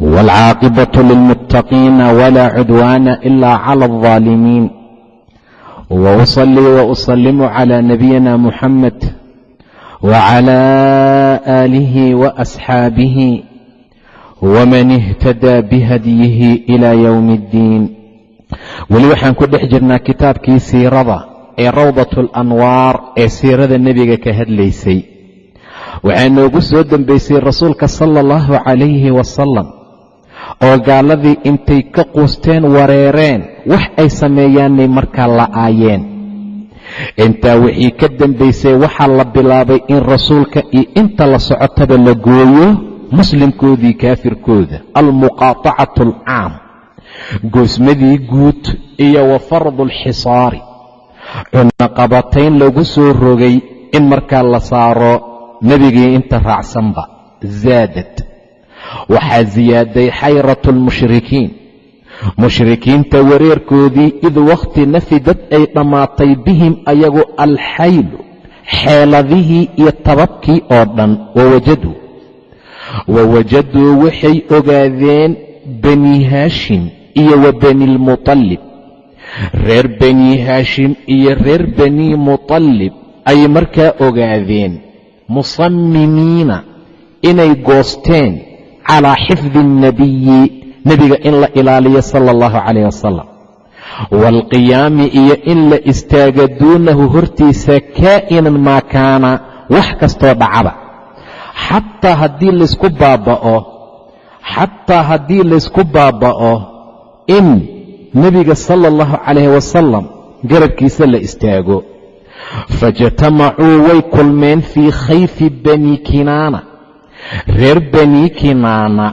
والعاقبة للمتقين ولا عدوان إلا على الظالمين وأصلي وأسلم على نبينا محمد وعلى آله وأصحابه ومن اهتدى بهديه إلى يوم الدين weli waxaan ku dhex jirnaa kitaabkii siirada ee rawdat alanwaar ee siirada nebiga ka hadlaysay waxaa noogu soo dembaysay rasuulka sala allahu calayhi wasalam oo gaaladii intay ka quusteen wareereen wax ay sameeyaanay markaa la'aayeen intaa wixii ka dembaysay waxaa la bilaabay in rasuulka iyo inta la socotaba la gooyo muslimkoodii kaafirkooda almuqaatacatu alcaam goosmadii guud iyo wa fardu alxisaari cunaqabatayn lagu soo rogay in markaa la saaro nebigii inta raacsanba zaadad waxaa siyaaday xayratu almushrikiin mushrikiinta wareerkoodii id wakhti nafidad ay dhammaatay bihim ayagu alxaylu xeeladihii iyo tababkii oo dhan wawajaduu wawajaduu waxay ogaadeen bani haashim iyo wa bani lmuطallib reer bani haashim iyo reer bani muطallib ay markaa ogaadeen musamimiina inay goosteen calaa xifdi الnabiyi nebiga in la ilaaliyo sala اllahu calayh wasalam waalqiyaami iyo in la istaaga duunahu hortiisa kaa'inan maa kaana wax kastoo dhacaba xataa haddii laysku baaba'o xataa haddii laysku baaba'o in nebiga sala allahu calayh wasalam garabkiisa la istaago faijtamacuu way kulmeen fii khayfi bani kinaana reer bani kinaana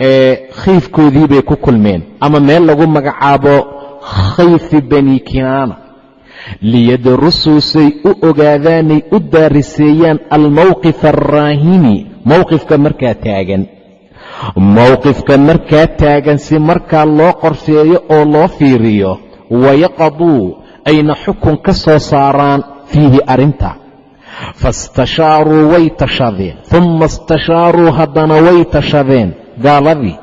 ee khiifkoodii bay ku kulmeen. Ama meel lagu magacaabo khayfi bani kinaana liyadrusuu say u ogaadaanay u daariseeyaan almowqif alraahini mowqifka markaa taagan. Mowqifka markaa taagan si markaa loo qorseeyo oo loo fiiriyo wayaqaduu ayna xukun ka soo saaraan fiihi arrinta faistashaaruu way tashadeen humma istashaaruu haddana way tashadeen gaaladii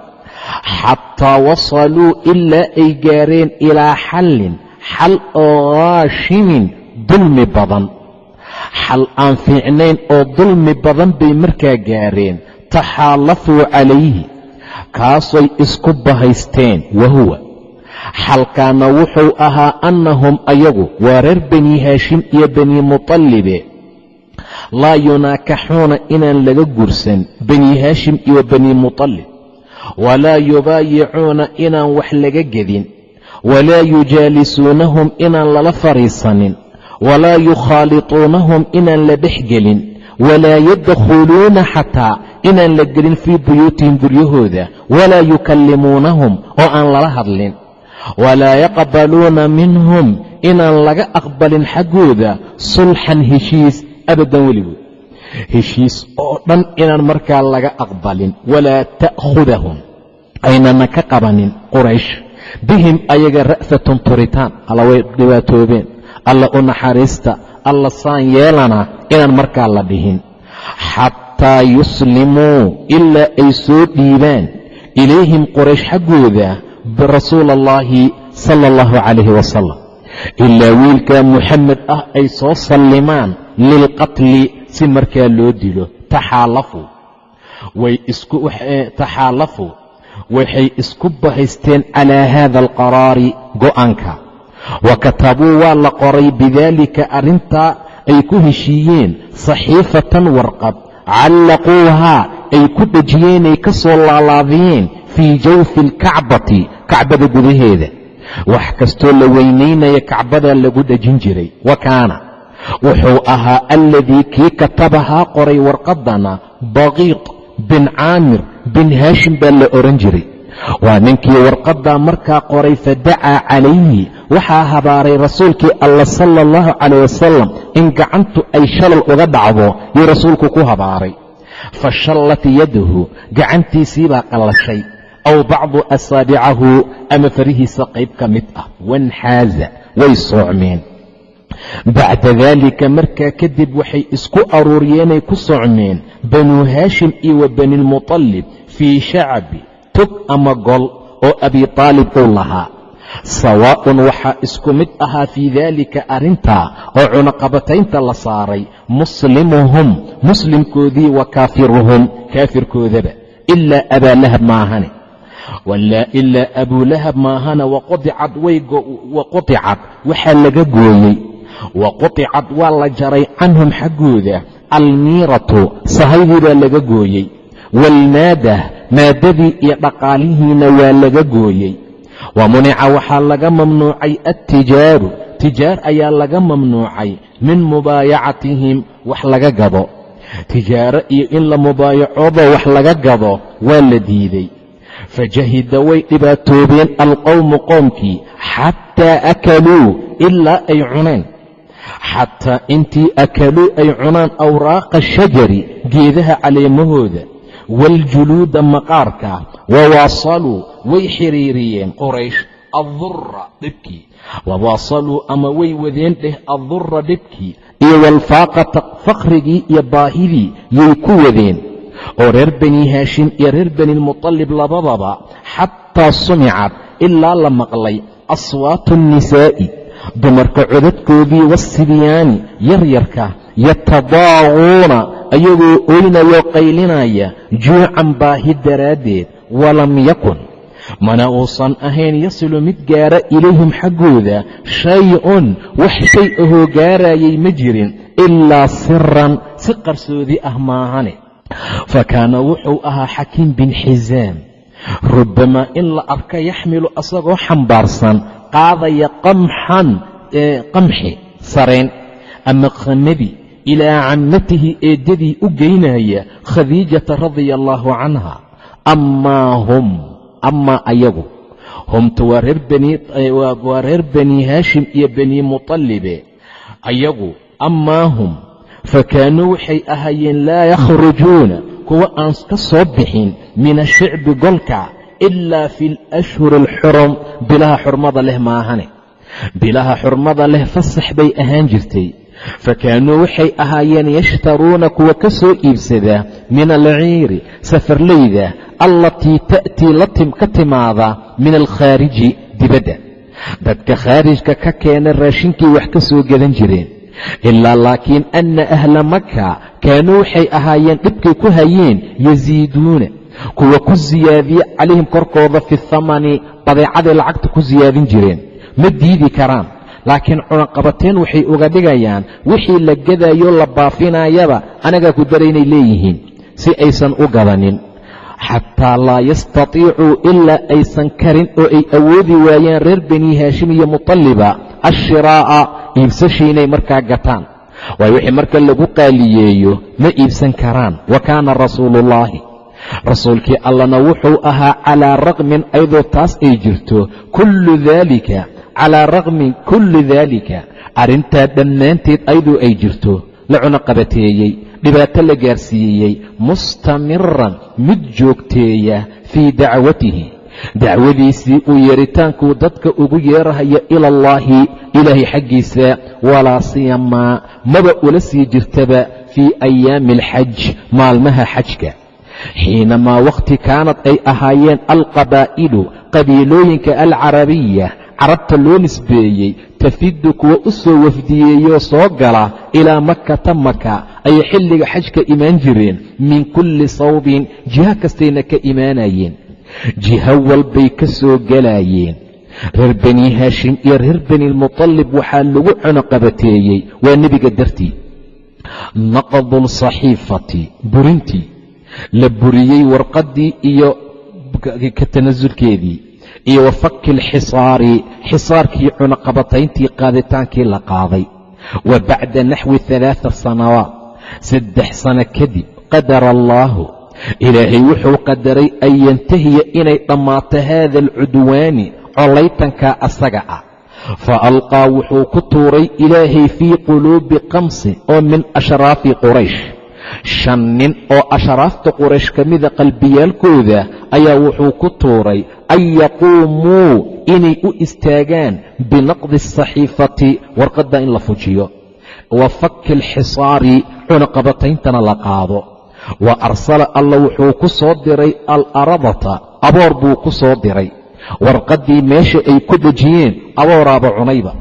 xataa wasaluu ilaa ay gaareen ilaa xallin xal oo khaashimin dulmi badan xal aan fiicnayn oo dulmi badan bay markaa gaareen taxaalafuu calayhi kaasay isku bahaysteen wahuwa xalkaana wuxuu ahaa annahum ayagu waa reer bani haashim iyo bani muطallibe laa yunaakaxuuna inaan laga gursan bani haashim iyo bani muطallib walaa yubaayicuuna inaan wax laga gedin. Walaa yujaalisuunahum inaan lala fadhiisanin walaa yukhaaliطuunahum inaan la dhex gelin. Walaa yadkhuluuna xataa inaan la gelin fii buyuutihim guryahooda walaa yukallimuunahum oo aan lala hadlin. Walaa yaqbaluuna minhum inaan laga aqbalin xaggooda sulxan heshiis abadan weligood. Heshiis oo dhan inaan markaa laga aqbalin walaa ta'khudahum. Aynana ka qabanin quraysh. Bihim ayaga ra'fatun turitaan alla way dhibaatoobeen alla u naxariista alla saan yeelana inaan markaa la dhihin. Xataa yuslimuu ilaa ay soo dhiibaan. Ilayhim qoraysh xaggooda birasuula allaahi sala allahu calayhi wasalam ilaa wiilkaa muxamed ah ay soo sallimaan lilqatli si markaa loo dilo isku taxaalafuu waxay isku bahaysteen calaa haada alqaraari go'aanka wa katabuu waa la qoray bidaalika arrintaa ay ku heshiiyeen saxiifatan warqad callaquuhaa ay ku dhejiyeenay ka soo laalaadiyeen fii jawfi alkacbati kacbada gudaheeda wax kastoo la weynaynaya kacbadaa lagu dhejin jiray wa kaana wuxuu ahaa alladii kii katabahaa qoray warqadana baqiiq bin caamir bin haashim baa la odhan jiray. Waa ninkii warqaddaa markaa qoray fadacaa calayhi waxaa habaaray rasuulkii alla sala allahu calayh wasalam in gacantu ay shalal uga dhacdo yuu rasuulku ku habaaray. Fa shallat yadahu gacantiisiibaa qallashay. Aw bacdu asaabicahu ama farihiisa qayb ka mid ah. Wanxaaza way soocmeen bacda daalika markaa kadib waxay isku aruuriyeenay ku socmeen banuu haashim iyo wa banilmuطalib fii shacabi tog ama gol oo abi taalib uu lahaa. Sawaa'un waxaa isku mid ahaa fii daalika arrintaa oo cunaqabataynta la saaray muslimuhum muslimkoodii wa kaafiruhum kaafirkoodaba ilaa abaallahab maahane. Ilaa abuulahab maahana waqudicad waqudicad waxaa laga gooyey waqudicad waa la jaray canhum xaggooda. Almiiratu sahaydii baa laga gooyey. Waalmaadah maadadii iyo dhaqaalihiina waa laga gooyey. Wa munica waxaa laga mamnuucay attijaaru. Tijaar ayaa laga mamnuucay. Min mubaayacatihim wax laga gado tijaaro iyo in la mubaayacoodo wax laga gado waa la diiday fajahida way dhibaatoobeen alqowmu qoomkii xataa akaluu ilaa ay cuneen xataa intii akaluu ay cunaan awraaqa shajari geedaha caleemahooda waljuluuda maqaarka wawaasaluu way xiriiriyeen qoraysh addurra dhibkii wawaasaluu ama way wadeen dheh addurra dhibkii iyo walfaaqata fakhrigii iyo baahidii yay ku wadeen. Oo reer bani haashim iyo reer bani baniilmutalib labadaba xataa sumicad ilaa la maqlay aswaatu nnisaa'i dumarka codadkoodii wasibyaani yaryarka yatadaaguuna ayagoo oynayoo qaylinaya juucan baahi daraaddeed walam yakun. Mana uusan ahayn yasilu mid gaara ilayhim xaggooda shay-un wax shay ahoo gaarayay ma jirin ilaa siran si qarsoodi ah maahane. Fa kaana wuxuu ahaa xakiim bin xisaam rubbamaa in la arka yaxmilu asagoo xambaarsan qaadaya qamxan qamxi sareen. Ama khamadi ilaa cammatihi eeddadii u geynaya khadiijata radia allaahu canha amaa hum amaa ayagu. Humta waa reer bani haashim iyo bani muطallibe ayagu amaa hum. Fakaanuu waxay ahaayeen laa yakhrujuuna kuwa aan ka soo bixin min ashicbi golka ilaa fi alashhuri alxurum bilaha xurmada leh maahane bilaha xurmada leh fasax bay ahaan jirtay fakaanuu waxay ahaayeen yashtaruuna kuwa ka soo iibsada min alciiri safarlayda allatii ta'tii ka timaada min alkhaariji dibadda dadka khaarijka ka keena raashinkii wax ka soo gadan jireen ilaa laakiin anna ahla maka kaanuu waxay ahaayeen dhibkay ku hayeen yasiiduuna kuwa ku siyaadiye calayhim korkooda fi thamani badeecaday lacagta ku siyaadin jireen. Ma diidi karaan laakiin cunaqabateen waxay uga dhigayaan wixii la gadayoo la baafinayaba anagaa ku daraynay leeyihiin si aysan u gadanin xataa laa yastatiicuu ilaa aysan karin oo ay awoodi waayaan reer bani haashim iyo muطalliba ashiraa'a iibsashii inay markaa gataan. Waayo wixii marka lagu qaaliyeeyo ma iibsan karaan. Wa kaana rasuuluullaahi rasuulkii allana wuxuu ahaa calaa raqmin ayadoo taas ay jirto kullu daalika calaa raqmin kulli daalika. Arrintaa dhammaanteed ayadoo ay jirto. La cunaqabateeyey dhibaato la gaarsiiyey mustamiran mid joogteeya fii dacwatihi. Dacwadiisii uu yeeritaankuu dadka ugu yeerahaya ila allaahi ilaahay xaggiisa walaa siyamaa maba ula sii jirtaba fii ayaami alxaj maalmaha xajka xiinamaa wakhti kaanad ay ahaayeen alqabaa'ilu qabiilooyinka alcarabiya carabta loo nisbeeyey tafidu kuwa u soo wafdiyeeyoo soo gala ilaa makkata maka ayay xilliga xajka imaan jireen min kulli sawbin jiho kastayna ka imaanayeen jiho walbay ka soo gelaayeen reer bani haashim iyo reer baniilmuطalib waxaa lagu cunuqabateeyey waa nebiga dartii naqdulsaxiifati burintii la buriyey warqaddii iyo ka tanasulkeedii iyo wa fakki alxisaari xisaarkii cunaqabatayntii qaaditaankii la qaaday. Wa bacda naxwi alaaa sanawaat saddex sano kadib qadara allaahu. Ilaahay wuxuu qadaray an yantahiya inay dhammaato haada alcudwaani collaytankaa asaga ah. Fa alqaa wuxuu ku tuuray ilaahay fii quluubi kamsin oo min ashraafi quraysh shan nin oo ashraafta quraysh ka mida qalbiyaalkooda ayaa wuxuu ku tuuray an yaquumuu inay u istaagaan binaqdi asaxiifati warqadda in la fujiyo. Wa fakki alxisaari cunaqabatayntana la qaado. Wa arsala alla wuxuu ku soo diray alaradata aboor buu ku soo diray. Warqaddii meesha ay ku dhejiyeen abooraaba cunayba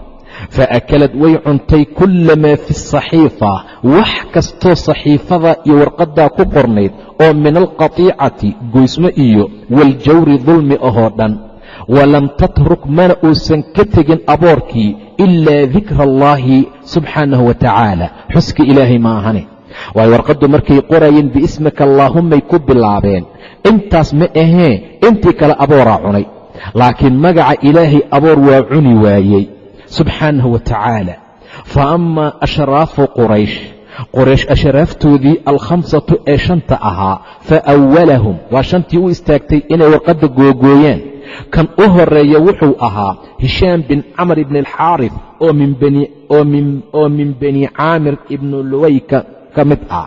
fa akalad way cuntay kulla maa fi asaxiifa wax kastoo saxiifada iyo warqaddaa ku qornayd oo min alqatiicati goysmo iyo waljawri dulmi ahoo dhan walam tatruk mana uusan ka tegin aboorkii ilaa dikra allaahi subxaanahu wa tacaala xuska ilaahay ma ahane waayo warqaddu markay qorayeen biismika allaahumay ku bilaabeen intaas ma ahee intii kale abooraa cunay laakiin magaca ilaahay aboor waa cuni waayey subxaanahu wa tacaala fa amaa ashraafu quraysh qoraysh ashraaftoodii alkhamsatu ee shanta ahaa fa awalahum waa shantii u istaagtay inay warqadda googooyaan kan u horreeya wuxuu ahaa hishaam bin camr ibni alxaarif oo min bani caamir ibnu luwayka ka mid ah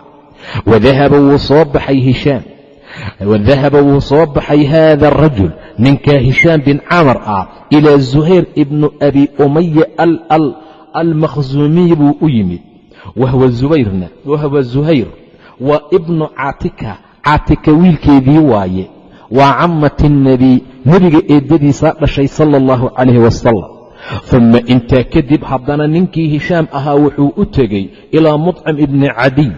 wadahaba wuu soo baxay hishaam wadahaba wuu soo baxay haada arajul ninkaa hishaam bin camar ah ilaa zuhayr ibnu abi umaya almakhsuumiy buu u yimid wahwa zuhayr waa ibnu caatika caatika wiilkeedii waaye waa cammati nebiy nebiga eeddadiisaa dhashay sala allahu calayhi wasalam uma intaa kadib haddana ninkii hishaam ahaa wuxuu u tegey ilaa mudcim ibni cadiy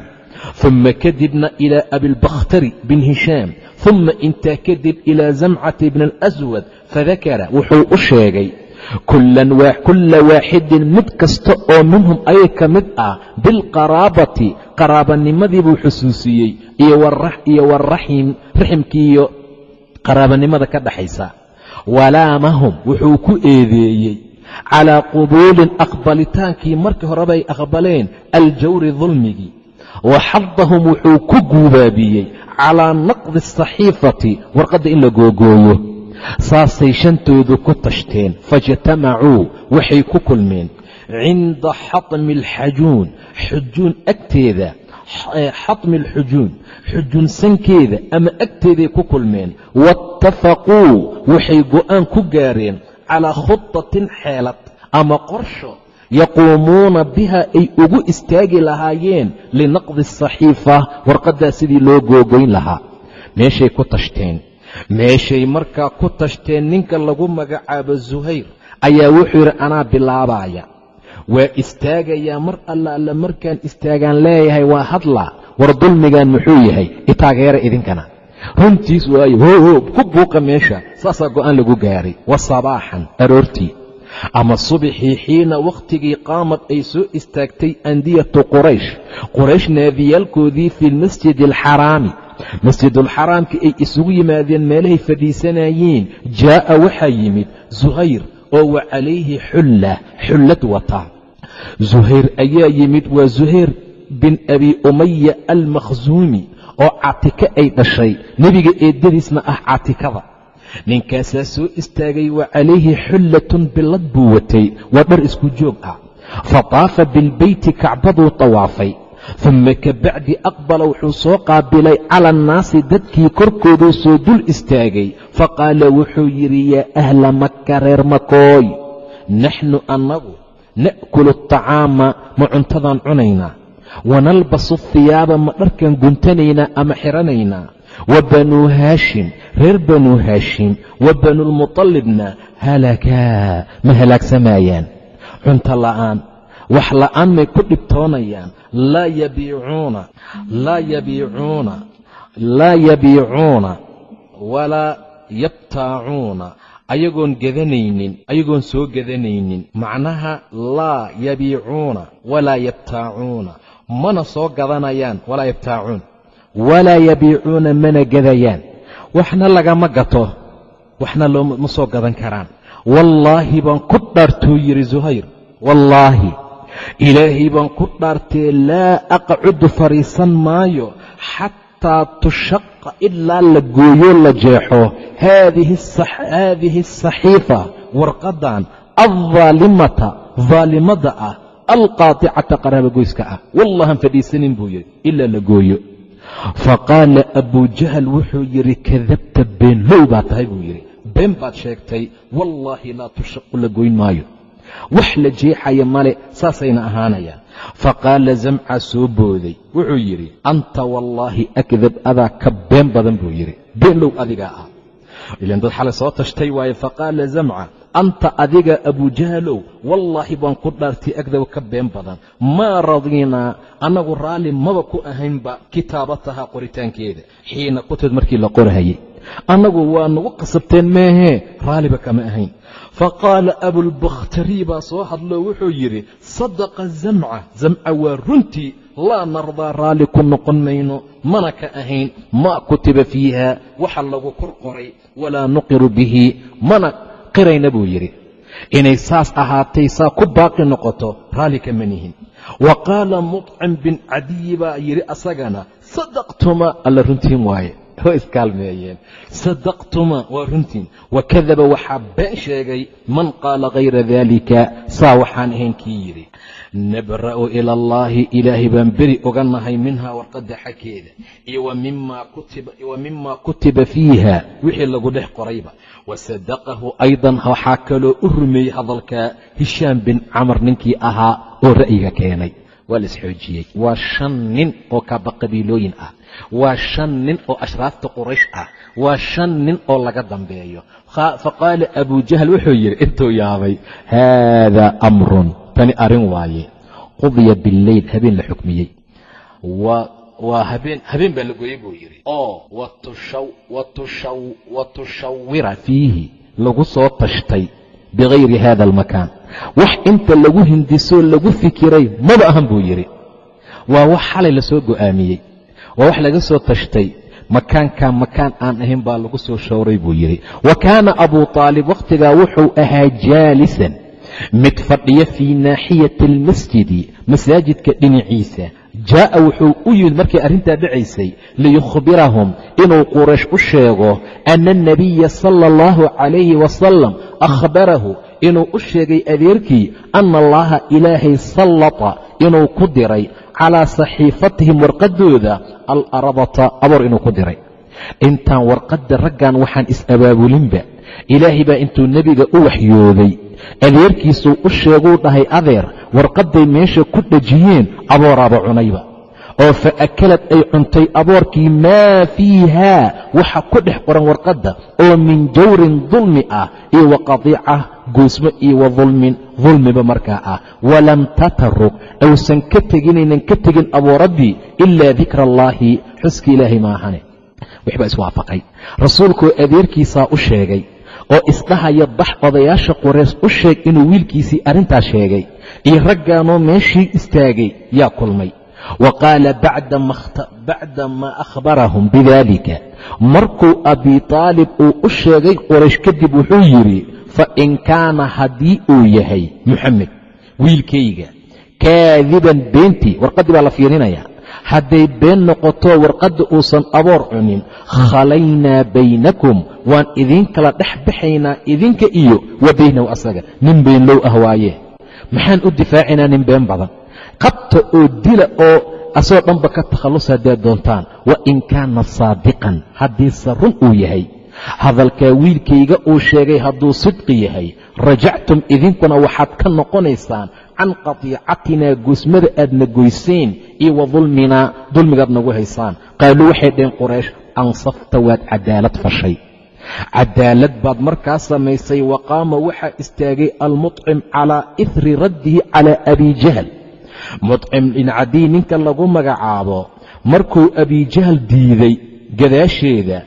uma kadibna ilaa abilbakhtari bin hishaam uma intaa kadib ilaa zamcati bni alaswad fadakara wuxuu u sheegay kulla waaxidin mid kasta oo minhum ayay ka mid ah bilqaraabati qaraabanimadii buu xusuusiyey iyo waraxim raximkiiyo qaraabanimada ka dhaxaysa walaamahum wuxuu ku eedeeyey calaa qubuulin aqbalitaankii markii horeba ay aqbaleen aljawri dulmigii wa xadahum wuxuu ku guubaabiyey calaa naqdi asaxiifati warqadda in la googooyo saasay shantoodu ku tashteen faijtamacuu waxay ku kulmeen cinda xatmi alxajuun xujuun agteeda xatmi alxujuun xujuun sankeeda ama agteeday ku kulmeen waatafaquu waxay go'aan ku gaareen calaa khutatin xeelad ama qorsho yaquumuuna biha ay ugu istaagi lahaayeen linaqdi asaxiifa warqaddaa sidii loo googoyn lahaa. Meeshay ku tashteen. Meeshay markaa ku tashteen ninka lagu magacaabo zuhayr ayaa wuxuu yidhi anaa bilaabaaya waa istaagayaa mar alla alla markaan istaagaan leeyahay waa hadlaa war dulmigan muxuu yahay? Itaageera idinkana. Runtiis waayo hoho ku buuqa meesha. Saasaa go'aan lagu gaaray. Wa sabaaxan aroortii ama subixii xiina wakhtigii qaamad ay soo istaagtay andiyatu quraysh. Quraysh naadiyaalkoodii fi lmasjidi alxaraami masjidulxaraamka ay isugu yimaadeen meelahay fadhiisanayeen jaa'a waxaa yimid zuhayr oo wa calayhi xulla xullad wata. Zuhayr ayaa yimid waa zuhayr bin abi umaya almakhsuumi oo catika ay dhashay. Nebiga eeddadiisna ah catikada ninkaasaa soo istaagay wa calayhi xullatun billad buu watay. Waa dhar isku joog ah. Fa taafa bilbeyti kacbaduu tawaafay. Uma ka bacdi aqbala wuxuu soo qaabilay cala annaasi dadkii korkooduu soo dul istaagay. Faqaala wuxuu yidhi yaa ahla maka reer makooy naxnu annagu na'kulu atacaama ma cuntadaan cunaynaa wanalbasu hiyaaba ma dharkan guntanaynaa ama xiranaynaa wa banuu haashim reer banuu haashim wa banuulmuطallibna halakaa ma halaagsamayaan. Cunto la'aan wax la'aan may ku dhibtoonayaan. Laa yabiicuuna laa yabiicuuna laa yabiicuuna walaa yabtaacuuna ayagoon gadanaynin ayagoon soo gadanaynin macnaha laa yabiicuuna walaa yabtaacuuna mana soo gadanayaan walaa yabtaacuun walaa yabiicuuna mana gadayaan waxna lagama gato waxna looma soo gadan karaan wallaahi baan ku dhaartuu yidhi zuhayr wallaahi ilaahay baan ku dhaartee laa aqcudu fadhiisan maayo xataa tushaqa ilaa la gooyo la jeexo haadihi asaxiifa warqadan aldaalimata daalimada ah alqaaticata qaraabagoyska ah wallahan fadhiisanin buu yidhi ilaa la gooyo faqaala abujahal wuxuu yidhi kadabta beenlow baa tahay buu yidhi. Been baad sheegtay wallaahi laa tushaqu la goyn maayo. Wax la jeexaya male saasayna ahaanayaan. Faqaala zamca soo booday. Wuxuu yidhi anta wallaahi akdab adaa ka been badan buu yidhi. Beenlow adigaa ah ilan dad xalay soo tashtay waaye faqaala zamca anta adiga abujahalow wallaahi baan ku dhaartay agdaw ka been badan maa radiinaa annagu raalli maba ku ahaynba kitaabatahaa qoritaankeeda xiina kutubad markii la qorahayay annagu waa nagu qasabteen meehee raalliba kama ahayn faqaala abulbakhtari baa soo hadloo wuxuu yidhi sadaqa zamca zamca waa runtii laa nardaa raalli ku noqon mayno mana ka ahayn maa kutiba fiiha waxa lagu kor qoray walaa nuqiru bihi mana qirayna buu yidhi inay saas ahaatay saa ku baaqi noqoto raalli kama nihin wa qaala muطcim bin cadiyi baa yidhi asagana sadaqtuma alla runtiin waaye way iskaalmeeyeen sadaqtuma waa runtiin. Wakadaba waxaa been sheegay man qaala hayra daalika saa waxaan ahayn kii yidhi nabra'u ila allaahi ilaahay baan beri oga nahay minhaa warqadda xagkeeda iyo wa mimaa kutiba fiiha wixii lagu dhex qorayba. Wasadaqahu aydan waxaa kaloo u rumeeyey hadalka hishaam bin camar ninkii ahaa oo ra'yiga keenay. Waa la isxoojiyey waa shan nin oo kaaba ah waa shan nin oo ashraafta quraysh ah. Waa shan nin oo laga dambeeyo. Faqaala abujahal wuxuu yidhi intuu yaabay haadaa amrun. Tani arrin waaye. Qudiya bileyl habeen la xukmiyey. Waa habeen habeen baa la gooyey buu yidhi. Oo wa fiihi. Lagu soo tashtay bikayri hada almakaan. Wax inta lagu hindisoo lagu fikiray maba ahan buu yidhi. Waa wax xalay la soo go'aamiyey waa wax laga soo tashtay makaankaa makaan aan ahayn baa lagu soo showray buu yidhi. Wa kaana abuu taalib wakhtigaa wuxuu ahaa jaalisan mid fadhiya fii naaxiyati almasjidi masaajidka dhinaciisa. Jaa'a wuxuu u yimid markay arrintaa dhacaysay liyukhbirahum inuu quraysh u sheego ana anabiya sala allahu calayhi wasalam akhbarahu inuu u sheegay adeerkii ana allaha ilaahay sallata inuu ku diray calaa saxiifatihim warqaddooda alarabata aboor inuu ku diray. Intaan warqadda raggan waxaan is-abaabulinba ilaahay baa intuu nebiga u waxyooday adeerkiisuu u sheeguu dhahay adeer warqadday meesha ku dhejiyeen abooraaba cunayba. Oo fa akalad ay cuntay aboorkii maa fiihaa waxa ku dhex qoran warqadda oo min jawrin dulmi ah iyo wa goosmo iyo wa dulmin dulmiba markaa ah. Walam tatarug awsan ka teginaynan ka tegin abooraddii ilaa dikra allaahi xuska ilaahay maahane waxbaa iswaafaqay. Rasuulkoo adeerkiisaa u sheegay oo isdhahaya bax odayaasha qureys u sheeg inuu wiilkiisii arrintaa sheegay iyo raggaanoo meeshii istaagay yaa kulmay. Wa qaala bacda maa akhbarahum bidaalika. Markuu abi taalib uu u sheegay qoraysh kadib wuxuu yidhi fa in kaana haddii uu yahay muxamed wiilkayga kaadiban beentii warqaddii baa la fiirinayaa. Hadday been noqoto warqadda uusan aboor cunin khalaynaa baynakum waan idiin kala dhex baxaynaa idinka iyo wa baynahu asaga. Nin beenlow ah waaye. Maxaan u difaacinaa nin been badan? Qabta oo dila oo asoo dhanba ka takhallus haddaad doontaan? Wa in kaana saadiqan haddiise run uu yahay hadalkaa wiilkayga uu sheegay hadduu sidqi yahay. Rajactum idinkuna waxaad ka noqonaysaan can qatiicatinaa goosmada aadna goyseen iyo wa dulminaa dulmigaad nagu haysaan. Qaaluu waxay dhaheen quraysh ansafta waad cadaalad fashay. Cadaalad baad markaa samaysay wa qaama waxaa istaagay almuطcim calaa ihri raddihi calaa abi jahl muطcim dhincadii ninka lagu magacaabo markuu abijahal diiday gadaasheeda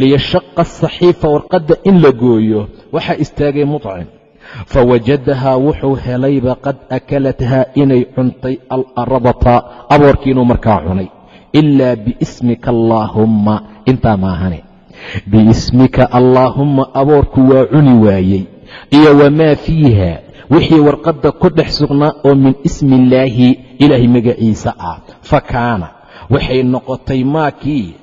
liyashaqa asaxiifa warqadda in la gooyo waxaa istaagay muطcim fawajadahaa wuxuu helayba qad akalathaa inay cuntay alarabata aboorkii inuu markaa cunay ilaa biismika allaahumma intaa maahane biismika allaahumma aboorku waa cuni waayey iyo wamaa fiiha wixii warqadda ku dhex sugnaa oo min ismi illaahi ilaahay magaciisa ah fa kaana waxay noqotay maakii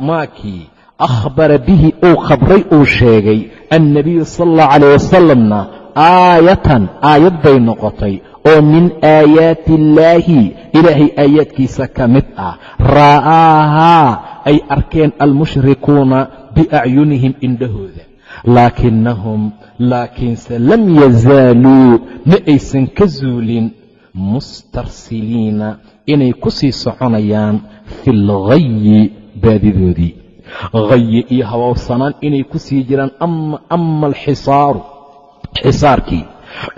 maakii akhbara bihi uu khabray uu sheegay annabiyu sala allahu calayh wasalamna aayatan aayad bay noqotay oo min aayaati illaahi ilaahay aayaadkiisa ka mid ah ra'aahaa ay arkeen almushrikuuna biacyunihim indhahooda laakinahum laakiinse lam yazaaluu ma aysan ka zuulin mustarsiliina inay ku sii soconayaan fi lghayi baadidoodii hayi iyo hawowsanaan inay ku sii jiraan ama alxisaaru xisaarkii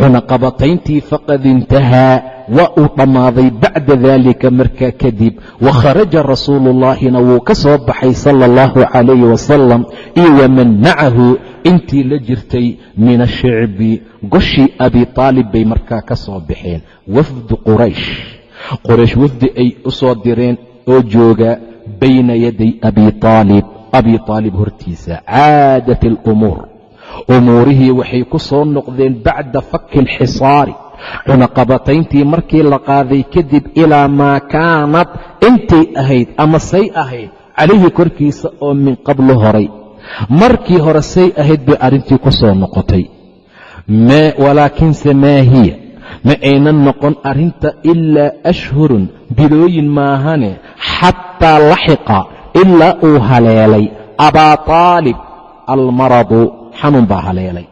cunaqabatayntii faqad intahaa waa uu dhammaaday bacda daalika markaa kadib wa kharaja rasuuluullaahina wuu ka soo baxay sala allahu calayhi wasalam iyo waman macahu intii la jirtay min ashicbi goshii abi taalib bay markaa ka soo baxeen. Wafdu quraysh quraysh wafdi ay u soo direen oo jooga bayna yaday abi aalib abi aalib hortiisa caadat alumuur umuurihii waxay ku soo noqdeen bacda fakki alxisaari cunaqabatayntii markii la qaaday kadib ilaa maa kaanad intay ahayd ama say ahayd calayhi korkiisa oo min qablu horay. Markii hore say ahayd bay arrintii ku soo noqotay. Walaakinse maa hiya. Ma aynan noqon arrinta ilaa ashhurun bilooyin maahane xataa laxiqa ilaa uu haleelay. Abaa taalib almaradu xanuun baa haleelay.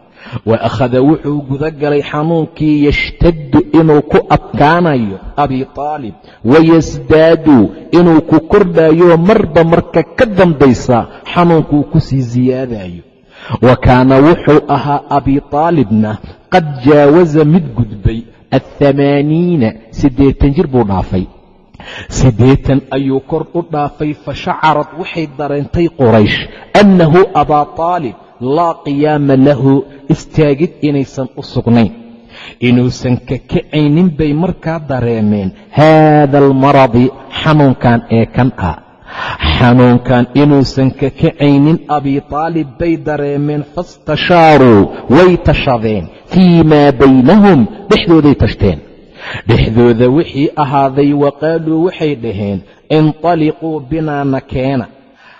Wa akhada wuxuu guda galay xanuunkii yashtaddu inuu ku adkaanayo abi taalib. Wayasdaadu inuu ku kordhayo marba marka ka dambaysa xanuunkuu ku sii wa kaana wuxuu ahaa abi taalibna qad jaawaza mid gudbay. Athamaaniina siddeetan jir buu dhaafay siddeetan ayuu kor u dhaafay fa shacarad waxay dareentay quraysh annahu abaa taalib laa qiyaama lahu istaagid inaysan u sugnayn. Inuusan ka kacaynin bay markaa dareemeen haada almaradi xanuunkan ee kan ah xanuunkan inuusan ka kacaynin abi taalib bay dareemeen faistashaaruu way tashadeen fii maa baynahum dhexdooday tashteen dhexdooda wixii ahaaday wa qaaluu waxay dhaheen intaliquu binaa na keena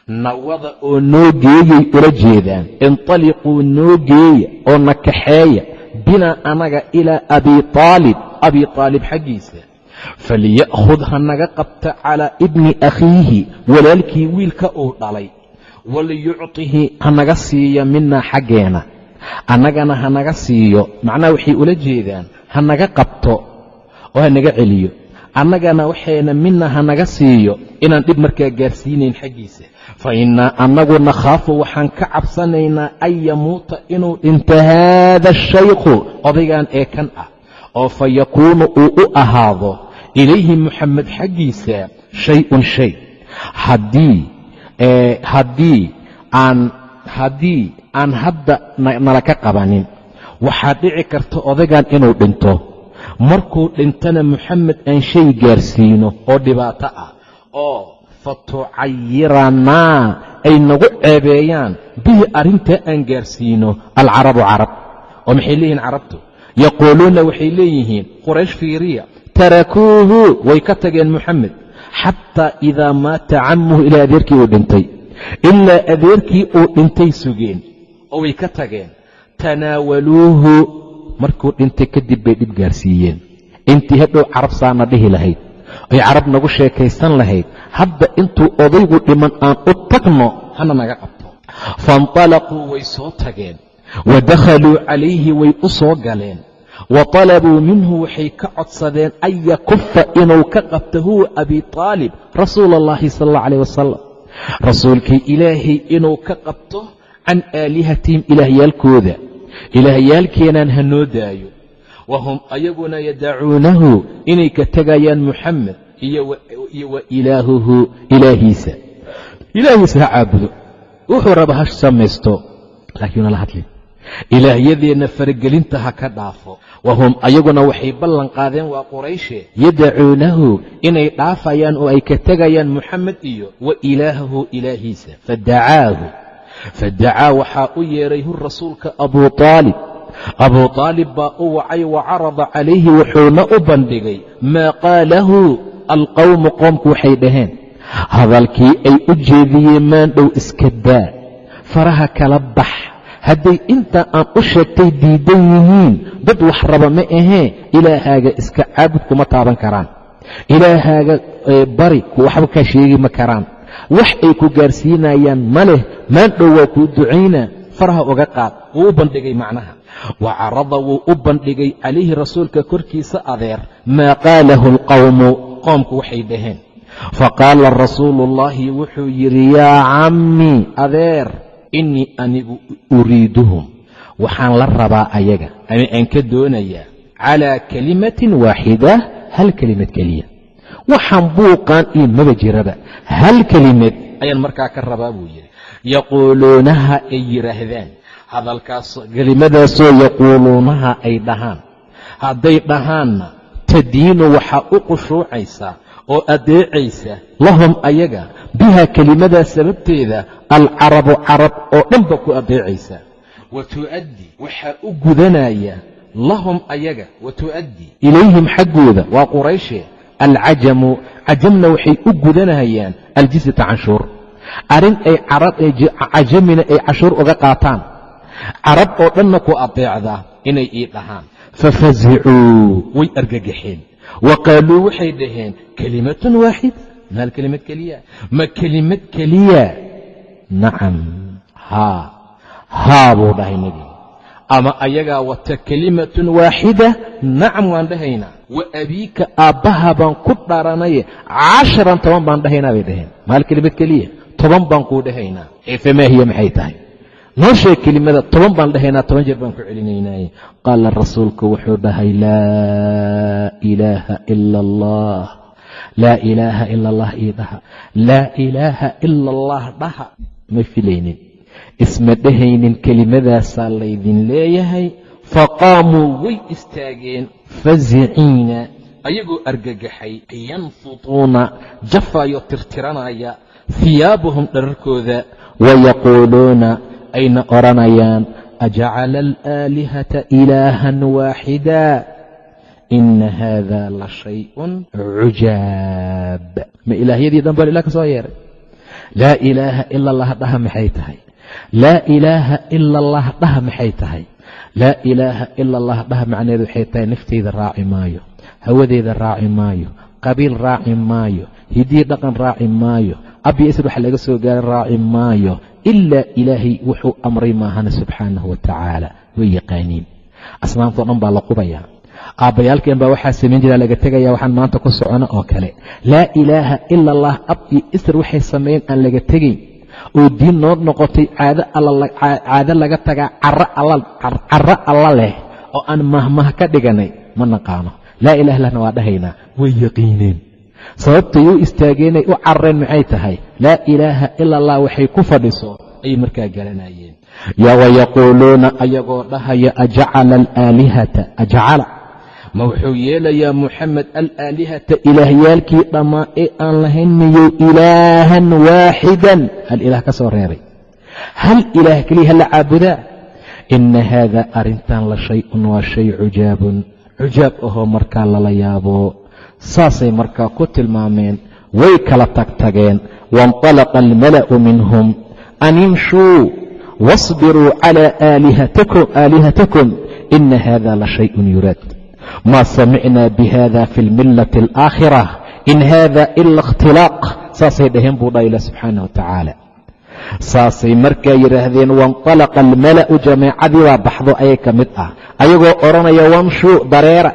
nawada oo noo geeyay ula jeedaan intaliquu noo geeya oo na kaxeeya binaa anaga ilaa abi aalib abi aalib xaggiisa. Falya'khud ha naga qabta calaa ibni akhiihi walaalkii wiilka uu dhalay. Waliyucطihi ha naga siiyo minaa xaggeena. Annagana ha naga siiyo. Macnaha waxay ula jeedaan ha naga qabto oo ha naga celiyo. Annagana waxayna mina ha naga siiyo inaan dhib markaa gaarsiinayn xaggiisa. Fa innaa annagu nakhaafu waxaan ka cabsanaynaa an yamuuta inuu dhinto haada shaykhu odaygan ee kan ah oo fa yakuunu uu u ahaado ilayhi muxamed xaggiisa shay-un shay. Haddii haddii aan haddii aan hadda nala ka qabanin waxaa dhici karta odaygan inuu dhinto markuu dhintana muxamed aan shay gaarsiino oo dhibaato ah oo fa tucayiranaa ay nagu ceebeeyaan bihi arrintaa aan gaarsiino alcarabu carab. Oo maxay leeyihiin carabtu? Yaquuluuna waxay leeyihiin quraysh fiiriya tarakuuhu way ka tageen muxamed xataa idaa maata camuhu ilaa adeerkii uu dhintay. Ilaa adeerkii uu dhintay sugeen oo way ka tageen. Tanaawaluuhu markuu dhintay kadib bay dhib gaarsiiyeen. Intii hadhow carab saana dhihi lahayd ay carab nagu sheekaysan lahayd. Hadda intuu odaygu dhiman aan u tagno hana naga qabto. Fainطalaquu way soo tageen. Wa dakhaluu calayhi way u soo galeen. Wa talabuu minhu waxay ka codsadeen an yakufa inuu ka qabto huwa abi taalib rasuula allahi sala allah alayh wasalam rasuulkii ilaahay inuu ka qabto can aalihatihim ilaahyaalkooda ilaahyaalkeenaan ha noo daayo. Wa hum ayaguna yadacuunahu inay ka tegayaan muxamed iyo wa ilaahuhu ilaahiisa. Ilaahiisa ha caabudo. Wuxuu raba ha samaysto laakiin nala hadlin. Ilaahyadeenna faragelinta ha ka dhaafo. Wa hum ayaguna waxay ballan qaadeen waa qurayshe. Yadacuunahu inay dhaafayaan oo ay ka tegayaan muxamed iyo wa ilaahahu ilaahiisa. Fadacaahu fadacaa waxaa u yeedhay hu rasuulka abuu aalib abuu aalib baa u wacay wa carada calayhi wuxuuna u bandhigay maa qaalahu alqowmu qoomku waxay dhaheen hadalkii ay u jeediyeen maandhow iska daa faraha kala bax hadday inta aan u sheegtay diidan yihiin dad wax raba ma ahee ilaahaaga iska caabud kuma taaban karaan ilaahaaga bari waxba kaa sheegi ma karaan wax ay ku gaarsiinayaan ma leh maandhow waa kuu ducaynaa faraha uga qaad wuu u bandhigay macnaha. Wa carada wuu u bandhigay calayhi rasuulka korkiisa adeer maa qaalahu alqawmu qoomku waxay dhaheen. Faqaala rasuulu ullaahi wuxuu yidhi yaa cammii adeer innii anigu uriiduhum. Waxaan la rabaa ayaga ama aan ka doonayaa calaa kalimatin waaxida hal kelimad keliya waxaan buuqaan iyo maba jiraba. Hal kelimad ayaan markaa ka rabaa buu yidhi. Yaquuluunaha ay yidhaahdaan. Hadalkaas kelimadaasoo yaquuluunaha ay dhahaan. Hadday dhahaanna tadiinu waxaa u qushuucaysaa oo adeecaysa lahum ayaga. Biha kelimadaa sababteeda alcarabu carab oo dhanba ku adeecaysa. Wa tu'addi waxaa u gudanaya lahum ayaga. Wa tu'addi ilayhim xaggooda waa qurayshe alcajamu cajamna waxay u gudanayaan aljisyata canshuur arrin ay cajamina ay cashuur uga qaataan. Carab oo dhanna ku adeecdaa inay ii dhahaan. Fafasicuu way argagaxeen wa qaaluu waxay dhaheen kelimatun waaxida mahal kelimad keliya? Ma kelimad keliya? Nacam haa haa buu dhahay nebiga ama ayagaa wata kelimatun waaxida nacam waan dhahaynaa wa abiika aabbaha baan ku dharanaye casharan toban baan dhahaynaa bay dhaheen. Mahal kelimad keliya toban baan kuu dhahaynaa. Ee famaahiya maxay tahay? Noo sheeg kelimada toban baan dhahaynaa toban jeer baan ku celinaynaye qaala rasuulku wuxuu dhahay laa ilaaha ila allah laa ilaaha ila allah ii dhaha laa ilaaha ila allah dhaha. Ma filaynin. Isma dhehaynin kelimadaasaa laydin leeyahay faqaamuu way istaageen fasiciina ayagoo argagaxay yanfutuuna jafayo tirtiranaya hiyaabahum dhararkooda wayaquuluuna ayna odhanayaan ajacala alaalihata ilaahan waaxida ina haada la shayun cujaab ma ilaahyadii dhan baan ilah ka soo yeeray laa ilaaha ila allah dhaha maxay tahay laa ilaaha ila allah dhaha maxay tahay laa ilaaha ila allah dhaha macneedu waxay tahay nafteyda raaci maayo hawadeeda raaci maayo qabiil raaci maayo hidiyi dhaqan raaci maayo abyo isr waxa laga soo gaaray raaci maayo ilaa ilaahay wuxuu amray maahana subxaanahu wa tacaala way yaqaaniin. Asnaamtao dhan baa la qubayaa aabbayaalkeen baa waxaa samayn jiraa laga tegaya waxaan maanta ku socono oo kale. Laa ilaaha ila allah ab iyo isr waxay sameeyeen aan laga tegayn oo diin noo noqotay caado laga tagaa caro alla leh oo aan mahmah ka dhiganay ma naqaano. Laa ilaha illahna waa dhahaynaa. Way yaqiineen. Sababtay u istaageenay u carareen maxay tahay? Laa ilaaha ila allah waxay ku fadhiso ayay markaa garanayeen wayaquuluuna ayagoo dhahaya ajacala alaalihata ajcala ma wuxuu yeelayaa muxamed alaalihata ilaahyaalkii dhammaa ee aan lahayn miyuu ilaahan waaxidan hal ilaah ka soo reeray hal ilaah keliya hala caabudaa ina haada arrintan la shay-un waa shay cujaabun cujaab ahoo markaa lala yaabo saasay markaa ku tilmaameen way kala tagtageen waاnطalaqa almala'u minhum an imshuu waاصbiruu calى aalihatakum ina hada la shayءun yuraad maa samicnaa bihada fi lmillati alaakhira in hada ila ikhtilaaq saasay dhaheen buu dha ilah subxaana wa saasay markaa yidhaahdeen wainqalaqa almala'u jamaacadii baa baxdo ayay ka mid ah ayagoo odhanaya wamshuu dareera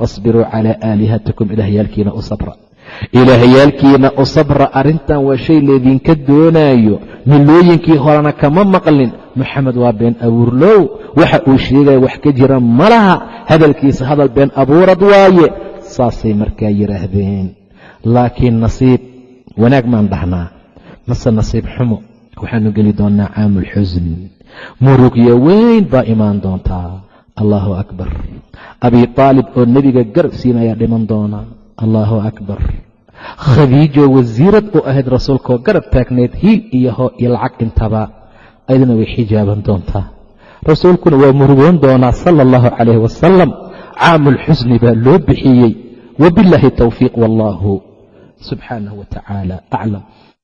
wasbiruu calaa aalihatikum ilahyaalkiina u sabra ilaahyaalkiina u sabra arrintan waa shay laydinka doonaayo. Milooyinkii horena kama maqlin. Moxamed waa been abuurlow waxa uu sheegaya wax ka jira ma laha. Hadalkiisa hadal been abuurad waaye. Saasay markaa yidhaahdeen laakiin nasiib wanaag maan dhahnaa. Mase nasiib xumo waxaanu geli doonnaa caamulxusn murugyo weyn baa imaan doontaa. Allahu akbar. Abi aalib oo nebiga garab siin ayaa dhiman doona allahu akbar. Khadiijo wasiirad u ahayd rasuulkaoo garab taagneyd hiil iyo hoo iyo lacag intaba. Ayaduna way xijaaban doontaa. Rasuulkuna waa murugoon doonaa sala allahu calayh wasalam caamulxusni baa loo bixiyey. Wabillaahi towfiiq wallaahu subxaanahu wa tacaala aclam